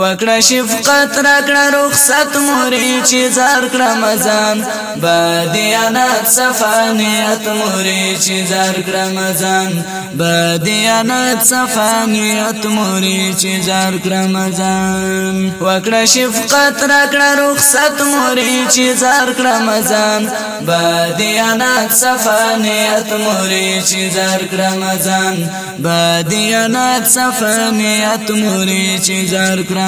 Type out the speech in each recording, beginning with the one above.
وکړه شفقت راکړه رخصت مورې چې زار کړه مزان بادیانات صفانیت مورې چې زار کړه مزان بادیانات صفانیت مورې چې زار کړه مزان وکړه شفقت راکړه رخصت مورې چې زار کړه مزان بادیانات صفانیت مورې چې زار کړه مزان بادیانات صفانیت مورې چې زار کړه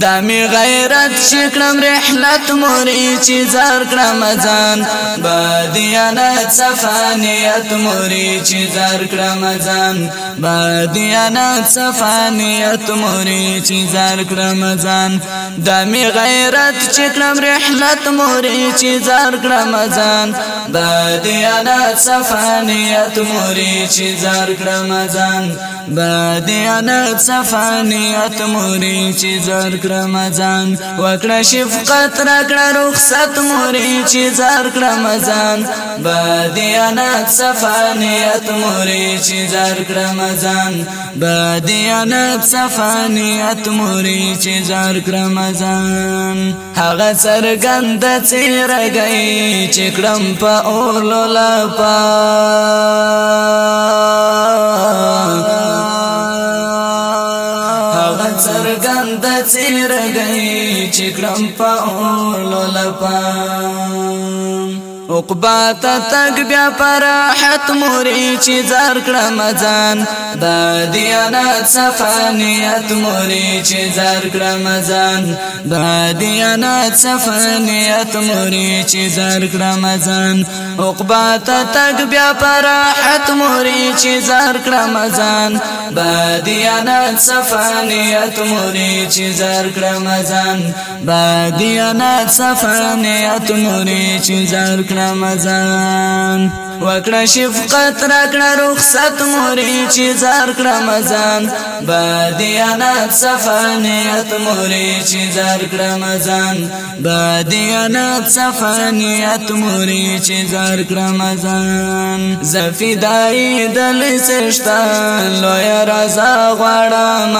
دا می غیرت شکرم رحلت موری چی زار کرم ازان با دیانت صفانیت موری چی زار کرم ازان با دیانت صفانیت موری چی زار کرم ازان دا می غیرت شکرم رحلت موری چی زار کرم ازان با دیانت صفانیت موری چی زار کرم ازان بادیانت صفانیت موری چی زر کرم زان وکڑا شفقت رکڑا رخصت موری چی زر کرم زان بادیانت صفانیت موری چی زر کرم زان بادیانت صفانیت موری چی زر کرم زان هغه سرګند چیرګی چې کړم په اورلو لا پا سرګند چیرګي چې کړم په اولو لپاره عقبا ته تک بیا پراحت مورې چې زار کړم ځان دا دیانت صفانیت مورې چې زار کړم ځان دا دیانت صفانیت مورې چې زار کړم ځان عقبا ته تک بیا پراحت مورې چې زار کړم ځان دا دیانت صفانیت مورې چې زار کړم ځان دا دیانت صفانیت مورې چې زار کړم رمضان وکړه شفقت راکړه رخصت موري چې زار کړه رمضان بادیانات صفانیت موري چې زار کړه رمضان بادیانات صفانیت موري چې زار کړه رمضان زفیدای دل سشتا لوی رضا غواړم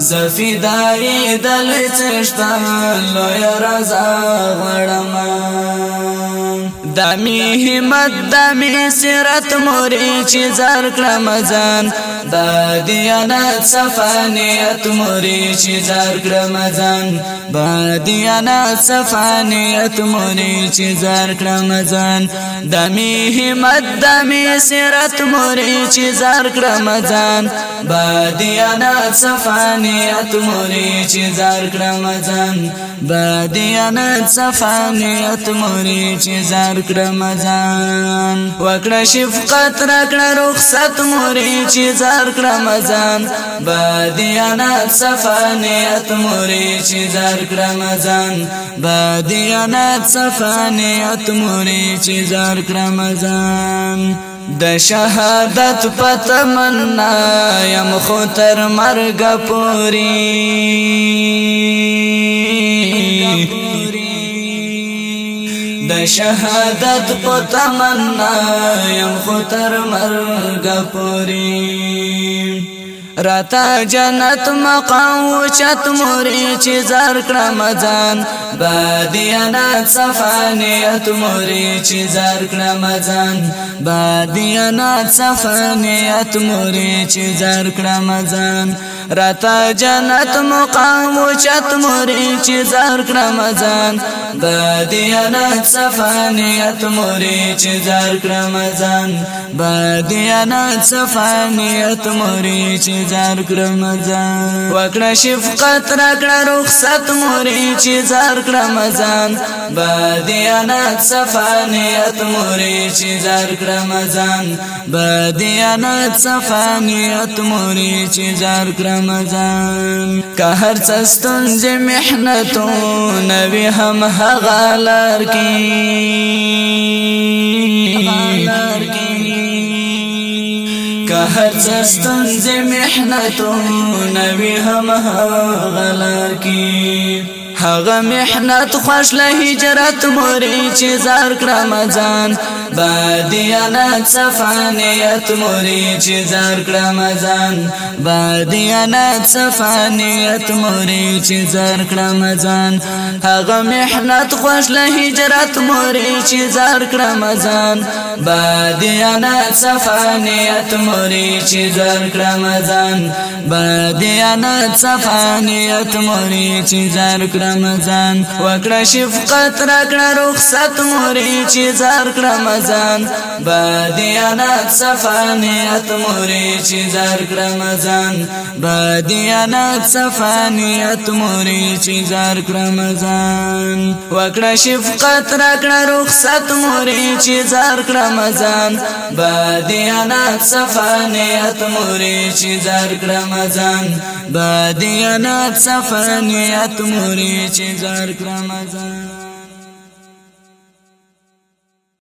زفیدای دل چشتن لوی رضا غړم دمی همت دمی سرت موری چې زر کړم ځان د دیانت صفانیت موری چې زر کړم ځان د دیانت صفانیت موری چې زر کړم ځان دمی همت دمی سرت موری چې زر کړم ځان د دیانت صفانیت موری چې زر کړم ځان د دیانت صفانیت موری چې زر وکړه مزان وکړه شفقت راکړه رخصت مورې چې زار کړه مزان بادیانات صفانیت مورې چې زار کړه مزان بادیانات صفانیت مورې چې زار کړه مزان د شهادت پتمنا یم خو تر مرګ پوری شهادت په تمنا يم خو تر مرګ پوري راتا جنت مقام و چت موری چی زر کرم زان بادیانات صفانیت موری چی زر کرم زان بادیانات صفانیت موری چی زر کرم زان رتا جنت مقام و چت موری چې زار کرم ځان د دیانت صفانیت موری چې زار کرم ځان د دیانت صفانیت موری چې زار کرم ځان وکړه شفقت راکړه رخصت موری چې زار کرم ځان د دیانت صفانیت موری چې زار کرم ځان د دیانت صفانیت موری چې زار کرم رمضان که هر څه ستونزې محنتونه وي هم هغه لار کې که هر څه ستونزې محنتونه وي هم هغه لار هغه محنت خوش له هجرت موري چې زار کړم ځان بادیانات صفانیت موري چې زار کړم ځان بادیانات صفانیت موري چې زار کړم ځان هغه محنت خوش له هجرت موري چې زار کړم ځان بادیانات صفانیت موري چې زار کړم ځان بادیانات صفانیت موري چې زار کړم مزان وکړه شفقت راکړه رخصت مورې چې زار کړه مزان بادیانات صفانیت مورې چې زار کړه مزان بادیانات صفانیت مورې چې زار کړه مزان وکړه شفقت راکړه رخصت مورې چې زار کړه مزان بادیانات صفانیت مورې چې زار کړه مزان بادیانات صفانیت مورې چې زار کړم ځان